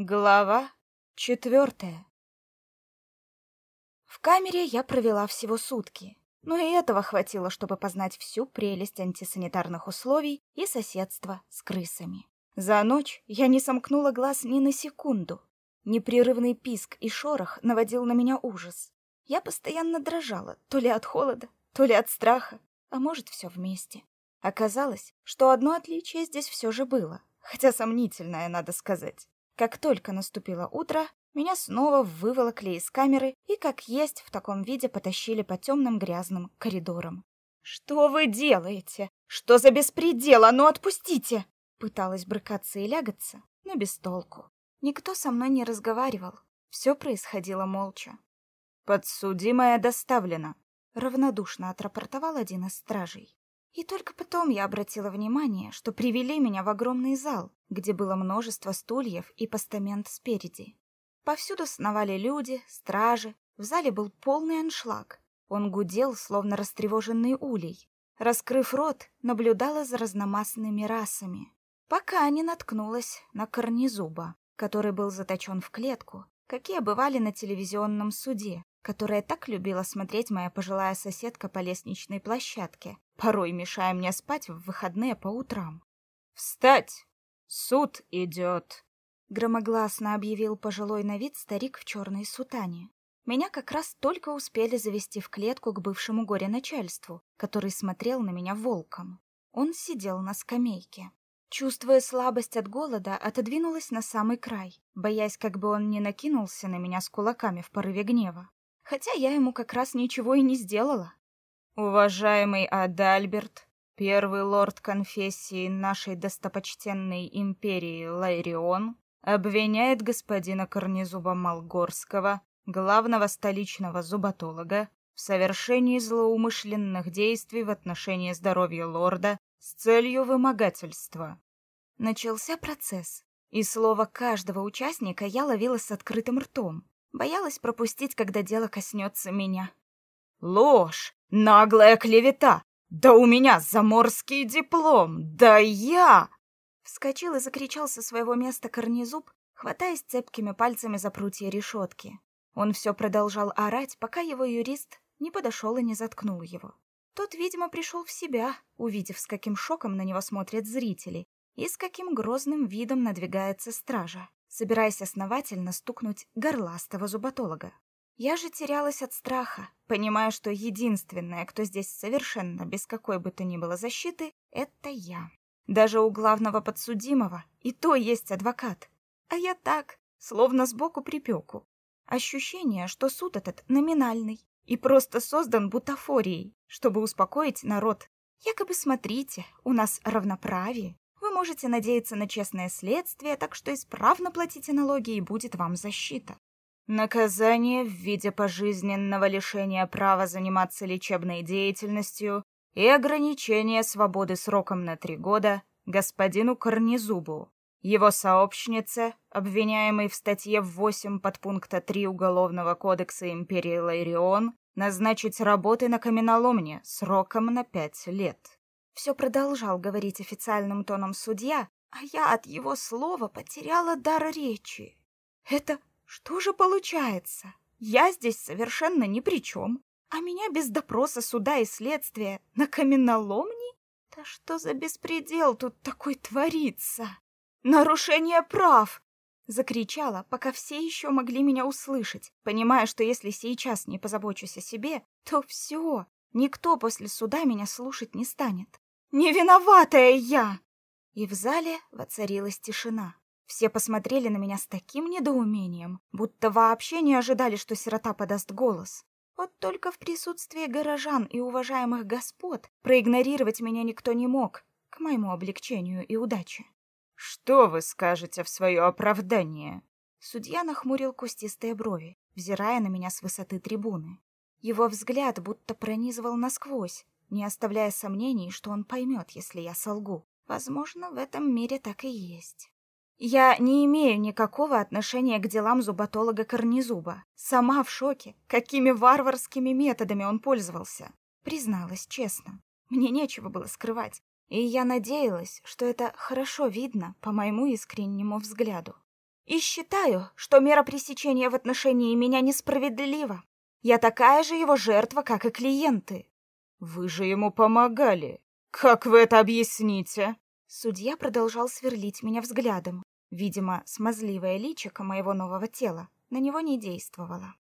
Глава четвертая. В камере я провела всего сутки, но и этого хватило, чтобы познать всю прелесть антисанитарных условий и соседства с крысами. За ночь я не сомкнула глаз ни на секунду. Непрерывный писк и шорох наводил на меня ужас. Я постоянно дрожала, то ли от холода, то ли от страха, а может, все вместе. Оказалось, что одно отличие здесь все же было, хотя сомнительное, надо сказать. Как только наступило утро, меня снова выволокли из камеры и, как есть, в таком виде потащили по темным грязным коридорам. «Что вы делаете? Что за беспредел? А ну отпустите!» Пыталась брыкаться и лягаться, но без толку. Никто со мной не разговаривал. Все происходило молча. «Подсудимая доставлена», — равнодушно отрапортовал один из стражей. И только потом я обратила внимание, что привели меня в огромный зал, где было множество стульев и постамент спереди. Повсюду сновали люди, стражи, в зале был полный аншлаг. Он гудел, словно растревоженный улей. Раскрыв рот, наблюдала за разномастными расами, пока не наткнулась на корнезуба, который был заточен в клетку, какие бывали на телевизионном суде, которое так любила смотреть моя пожилая соседка по лестничной площадке, порой мешая мне спать в выходные по утрам. «Встать! Суд идет!» — громогласно объявил пожилой на вид старик в черной сутане. Меня как раз только успели завести в клетку к бывшему горе-начальству, который смотрел на меня волком. Он сидел на скамейке. Чувствуя слабость от голода, отодвинулась на самый край, боясь, как бы он не накинулся на меня с кулаками в порыве гнева хотя я ему как раз ничего и не сделала. Уважаемый Адальберт, первый лорд конфессии нашей достопочтенной империи Лайрион, обвиняет господина Корнезуба Малгорского, главного столичного зуботолога, в совершении злоумышленных действий в отношении здоровья лорда с целью вымогательства. Начался процесс, и слово каждого участника я ловила с открытым ртом. Боялась пропустить, когда дело коснется меня. Ложь! Наглая клевета! Да у меня заморский диплом! Да я! Вскочил и закричал со своего места корнезуб, хватаясь цепкими пальцами за прутья решетки. Он все продолжал орать, пока его юрист не подошел и не заткнул его. Тот, видимо, пришел в себя, увидев, с каким шоком на него смотрят зрители и с каким грозным видом надвигается стража собираясь основательно стукнуть горластого зуботолога. Я же терялась от страха, понимая, что единственная, кто здесь совершенно без какой бы то ни было защиты, это я. Даже у главного подсудимого и то есть адвокат. А я так, словно сбоку припеку. Ощущение, что суд этот номинальный и просто создан бутафорией, чтобы успокоить народ. Якобы смотрите, у нас равноправие, вы можете надеяться на честное следствие, так что исправно платите налоги и будет вам защита. Наказание в виде пожизненного лишения права заниматься лечебной деятельностью и ограничение свободы сроком на три года господину Корнезубу, его сообщнице, обвиняемой в статье 8 подпункта 3 Уголовного кодекса Империи Лайрион, назначить работы на каменоломне сроком на пять лет. Все продолжал говорить официальным тоном судья, а я от его слова потеряла дар речи. Это что же получается? Я здесь совершенно ни при чем, а меня без допроса суда и следствия на каменоломне? Да что за беспредел тут такой творится? Нарушение прав! Закричала, пока все еще могли меня услышать, понимая, что если сейчас не позабочусь о себе, то все, никто после суда меня слушать не станет. Не виноватая я!» И в зале воцарилась тишина. Все посмотрели на меня с таким недоумением, будто вообще не ожидали, что сирота подаст голос. Вот только в присутствии горожан и уважаемых господ проигнорировать меня никто не мог, к моему облегчению и удаче. «Что вы скажете в свое оправдание?» Судья нахмурил кустистые брови, взирая на меня с высоты трибуны. Его взгляд будто пронизывал насквозь, не оставляя сомнений, что он поймет, если я солгу. Возможно, в этом мире так и есть. Я не имею никакого отношения к делам зуботолога Корнезуба. Сама в шоке, какими варварскими методами он пользовался. Призналась честно. Мне нечего было скрывать, и я надеялась, что это хорошо видно по моему искреннему взгляду. И считаю, что мера пресечения в отношении меня несправедлива. Я такая же его жертва, как и клиенты. Вы же ему помогали. Как вы это объясните? Судья продолжал сверлить меня взглядом. Видимо, смазливое личико моего нового тела на него не действовало.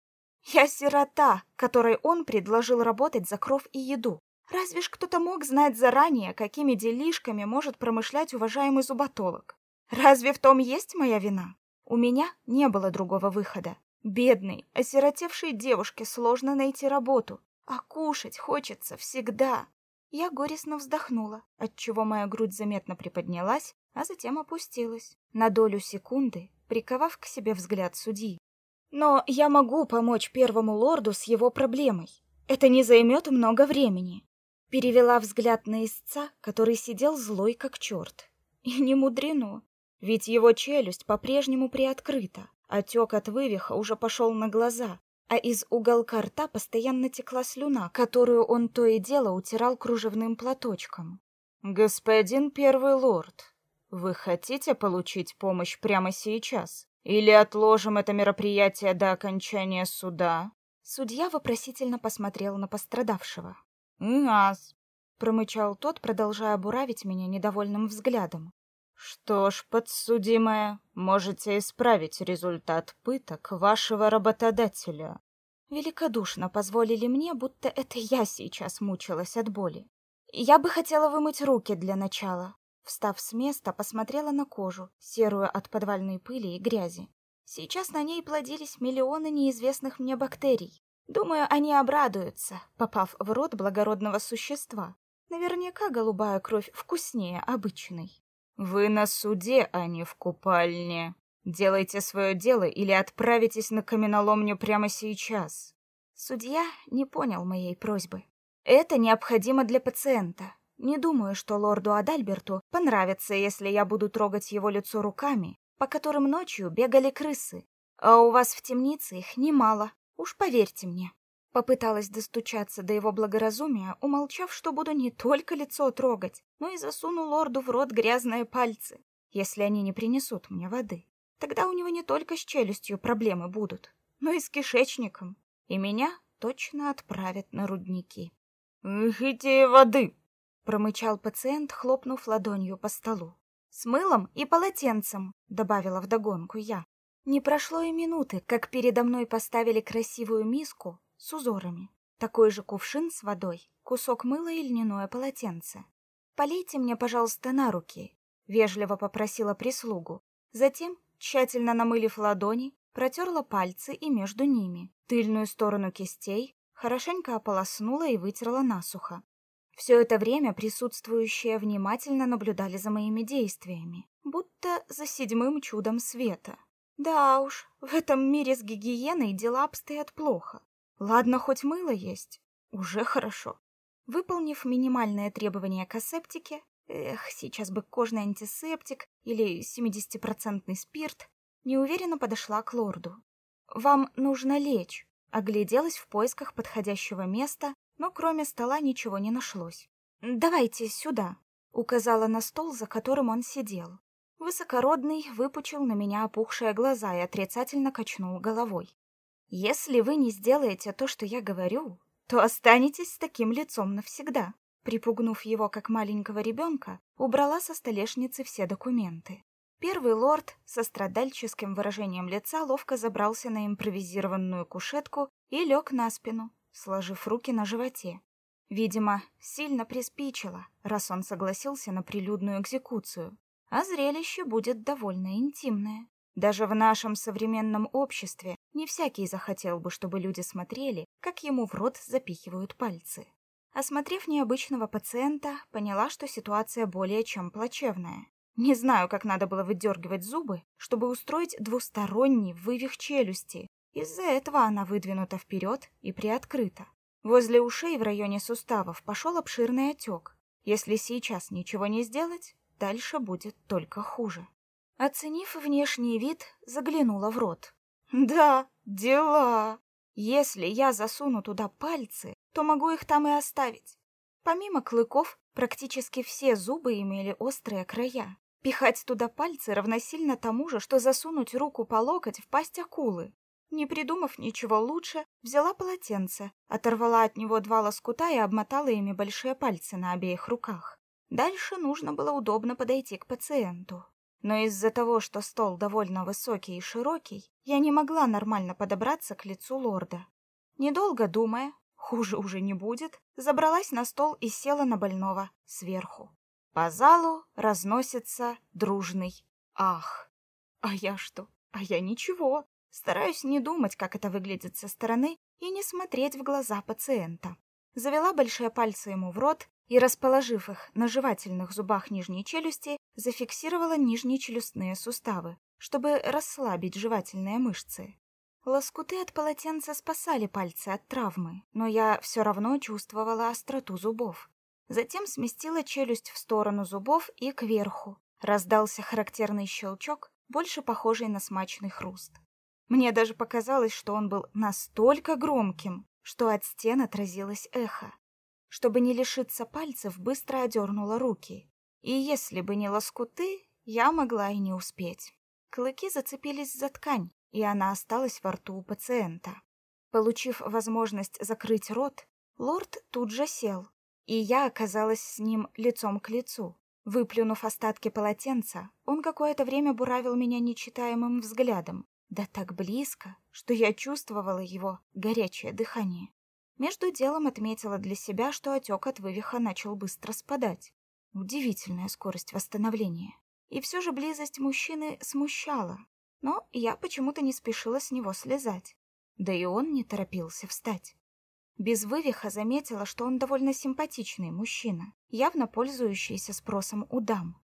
Я сирота, которой он предложил работать за кров и еду. Разве ж кто-то мог знать заранее, какими делишками может промышлять уважаемый зуботолог? Разве в том есть моя вина? У меня не было другого выхода. Бедной, осиротевшей девушке сложно найти работу, а кушать хочется всегда. Я горестно вздохнула, отчего моя грудь заметно приподнялась, а затем опустилась, на долю секунды приковав к себе взгляд судьи. Но я могу помочь первому лорду с его проблемой. Это не займет много времени. Перевела взгляд на истца, который сидел злой как черт. И не мудрено, ведь его челюсть по-прежнему приоткрыта. Отек от вывиха уже пошел на глаза, а из уголка рта постоянно текла слюна, которую он то и дело утирал кружевным платочком. «Господин первый лорд, вы хотите получить помощь прямо сейчас? Или отложим это мероприятие до окончания суда?» Судья вопросительно посмотрел на пострадавшего. «Нас», — промычал тот, продолжая буравить меня недовольным взглядом. Что ж, подсудимая, можете исправить результат пыток вашего работодателя. Великодушно позволили мне, будто это я сейчас мучилась от боли. Я бы хотела вымыть руки для начала. Встав с места, посмотрела на кожу, серую от подвальной пыли и грязи. Сейчас на ней плодились миллионы неизвестных мне бактерий. Думаю, они обрадуются, попав в рот благородного существа. Наверняка голубая кровь вкуснее обычной. Вы на суде, а не в купальне. Делайте свое дело или отправитесь на каменоломню прямо сейчас. Судья не понял моей просьбы. Это необходимо для пациента. Не думаю, что лорду Адальберту понравится, если я буду трогать его лицо руками, по которым ночью бегали крысы. А у вас в темнице их немало, уж поверьте мне. Попыталась достучаться до его благоразумия, умолчав, что буду не только лицо трогать, но и засуну лорду в рот грязные пальцы, если они не принесут мне воды. Тогда у него не только с челюстью проблемы будут, но и с кишечником, и меня точно отправят на рудники. «Хотите воды?» — промычал пациент, хлопнув ладонью по столу. «С мылом и полотенцем», — добавила вдогонку я. Не прошло и минуты, как передо мной поставили красивую миску с узорами. Такой же кувшин с водой, кусок мыла и льняное полотенце. «Полейте мне, пожалуйста, на руки», — вежливо попросила прислугу. Затем, тщательно намылив ладони, протерла пальцы и между ними, тыльную сторону кистей, хорошенько ополоснула и вытерла насухо. Все это время присутствующие внимательно наблюдали за моими действиями, будто за седьмым чудом света. Да уж, в этом мире с гигиеной дела обстоят плохо. Ладно, хоть мыло есть. Уже хорошо. Выполнив минимальные требования к асептике, эх, сейчас бы кожный антисептик или 70% спирт, неуверенно подошла к лорду. «Вам нужно лечь», — огляделась в поисках подходящего места, но кроме стола ничего не нашлось. «Давайте сюда», — указала на стол, за которым он сидел. Высокородный выпучил на меня опухшие глаза и отрицательно качнул головой. Если вы не сделаете то, что я говорю, то останетесь с таким лицом навсегда. Припугнув его как маленького ребенка, убрала со столешницы все документы. Первый лорд со страдальческим выражением лица ловко забрался на импровизированную кушетку и лег на спину, сложив руки на животе. Видимо, сильно приспичило, раз он согласился на прилюдную экзекуцию. А зрелище будет довольно интимное. Даже в нашем современном обществе не всякий захотел бы, чтобы люди смотрели, как ему в рот запихивают пальцы. Осмотрев необычного пациента, поняла, что ситуация более чем плачевная. Не знаю, как надо было выдергивать зубы, чтобы устроить двусторонний вывих челюсти. Из-за этого она выдвинута вперед и приоткрыта. Возле ушей в районе суставов пошел обширный отек. Если сейчас ничего не сделать, дальше будет только хуже. Оценив внешний вид, заглянула в рот. Да, дела. Если я засуну туда пальцы, то могу их там и оставить. Помимо клыков, практически все зубы имели острые края. Пихать туда пальцы равносильно тому же, что засунуть руку по локоть в пасть акулы. Не придумав ничего лучше, взяла полотенце, оторвала от него два лоскута и обмотала ими большие пальцы на обеих руках. Дальше нужно было удобно подойти к пациенту. Но из-за того, что стол довольно высокий и широкий, я не могла нормально подобраться к лицу лорда. Недолго думая, хуже уже не будет, забралась на стол и села на больного сверху. По залу разносится дружный ах. А я что? А я ничего. Стараюсь не думать, как это выглядит со стороны, и не смотреть в глаза пациента. Завела большие пальцы ему в рот и, расположив их на жевательных зубах нижней челюсти, зафиксировала нижние челюстные суставы, чтобы расслабить жевательные мышцы. Лоскуты от полотенца спасали пальцы от травмы, но я все равно чувствовала остроту зубов. Затем сместила челюсть в сторону зубов и кверху. Раздался характерный щелчок, больше похожий на смачный хруст. Мне даже показалось, что он был настолько громким, что от стен отразилось эхо. Чтобы не лишиться пальцев, быстро одернула руки. И если бы не лоскуты, я могла и не успеть. Клыки зацепились за ткань, и она осталась во рту у пациента. Получив возможность закрыть рот, лорд тут же сел, и я оказалась с ним лицом к лицу. Выплюнув остатки полотенца, он какое-то время буравил меня нечитаемым взглядом, да так близко, что я чувствовала его горячее дыхание. Между делом отметила для себя, что отек от вывиха начал быстро спадать. Удивительная скорость восстановления. И все же близость мужчины смущала. Но я почему-то не спешила с него слезать. Да и он не торопился встать. Без вывиха заметила, что он довольно симпатичный мужчина, явно пользующийся спросом у дам.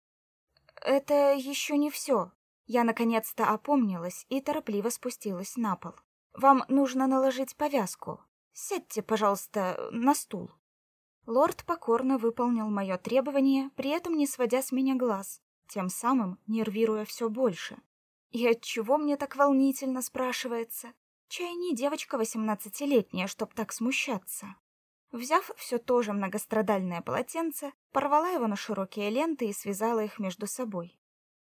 «Это еще не все», я наконец-то опомнилась и торопливо спустилась на пол. Вам нужно наложить повязку. Сядьте, пожалуйста, на стул. Лорд покорно выполнил мое требование, при этом не сводя с меня глаз, тем самым нервируя все больше. И от чего мне так волнительно спрашивается? Чай не девочка восемнадцатилетняя, чтоб так смущаться. Взяв все то же многострадальное полотенце, порвала его на широкие ленты и связала их между собой.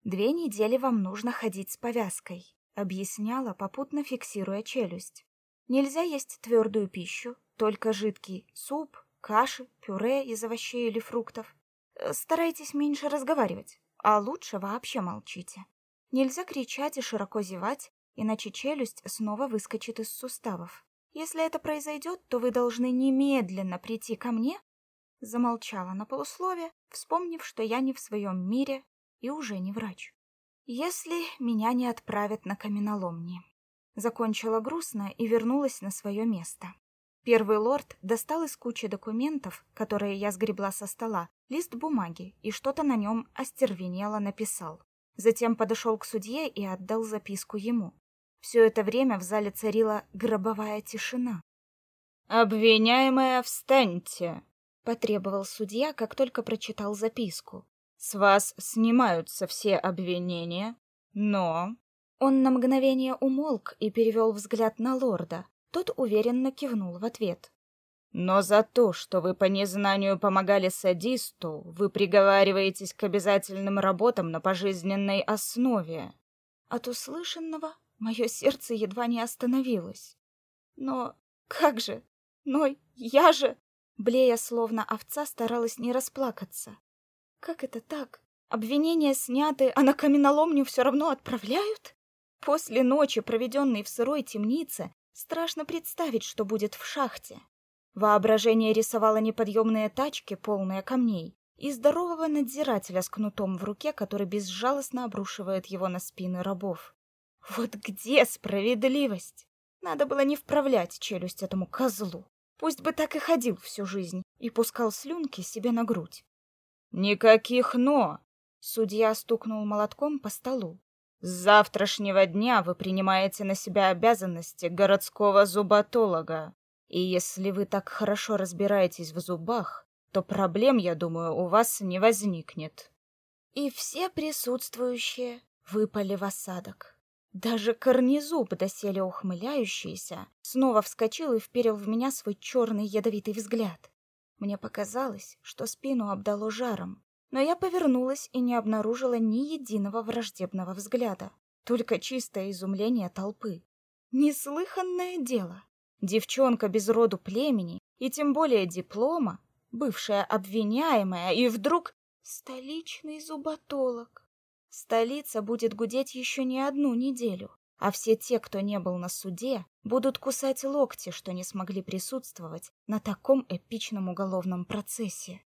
Две недели вам нужно ходить с повязкой, объясняла, попутно фиксируя челюсть. Нельзя есть твердую пищу, только жидкий суп, каши, пюре из овощей или фруктов. Э, старайтесь меньше разговаривать, а лучше вообще молчите. Нельзя кричать и широко зевать, иначе челюсть снова выскочит из суставов. Если это произойдет, то вы должны немедленно прийти ко мне. Замолчала на полуслове, вспомнив, что я не в своем мире и уже не врач. Если меня не отправят на каменоломни. Закончила грустно и вернулась на свое место. Первый лорд достал из кучи документов, которые я сгребла со стола, лист бумаги и что-то на нем остервенело написал. Затем подошел к судье и отдал записку ему. Все это время в зале царила гробовая тишина. «Обвиняемая, встаньте!» — потребовал судья, как только прочитал записку. С вас снимаются все обвинения, но...» Он на мгновение умолк и перевел взгляд на лорда. Тот уверенно кивнул в ответ. «Но за то, что вы по незнанию помогали садисту, вы приговариваетесь к обязательным работам на пожизненной основе». От услышанного мое сердце едва не остановилось. «Но как же? Но я же...» Блея словно овца старалась не расплакаться. Как это так? Обвинения сняты, а на каменоломню все равно отправляют? После ночи, проведенной в сырой темнице, страшно представить, что будет в шахте. Воображение рисовало неподъемные тачки, полные камней, и здорового надзирателя с кнутом в руке, который безжалостно обрушивает его на спины рабов. Вот где справедливость? Надо было не вправлять челюсть этому козлу. Пусть бы так и ходил всю жизнь и пускал слюнки себе на грудь. Никаких «но». Судья стукнул молотком по столу. С завтрашнего дня вы принимаете на себя обязанности городского зуботолога. И если вы так хорошо разбираетесь в зубах, то проблем, я думаю, у вас не возникнет. И все присутствующие выпали в осадок. Даже корнезуб, доселе ухмыляющийся, снова вскочил и вперил в меня свой черный ядовитый взгляд. Мне показалось, что спину обдало жаром, но я повернулась и не обнаружила ни единого враждебного взгляда, только чистое изумление толпы. Неслыханное дело. Девчонка без роду племени и тем более диплома, бывшая обвиняемая, и вдруг столичный зуботолог. Столица будет гудеть еще не одну неделю, а все те, кто не был на суде, будут кусать локти, что не смогли присутствовать на таком эпичном уголовном процессе.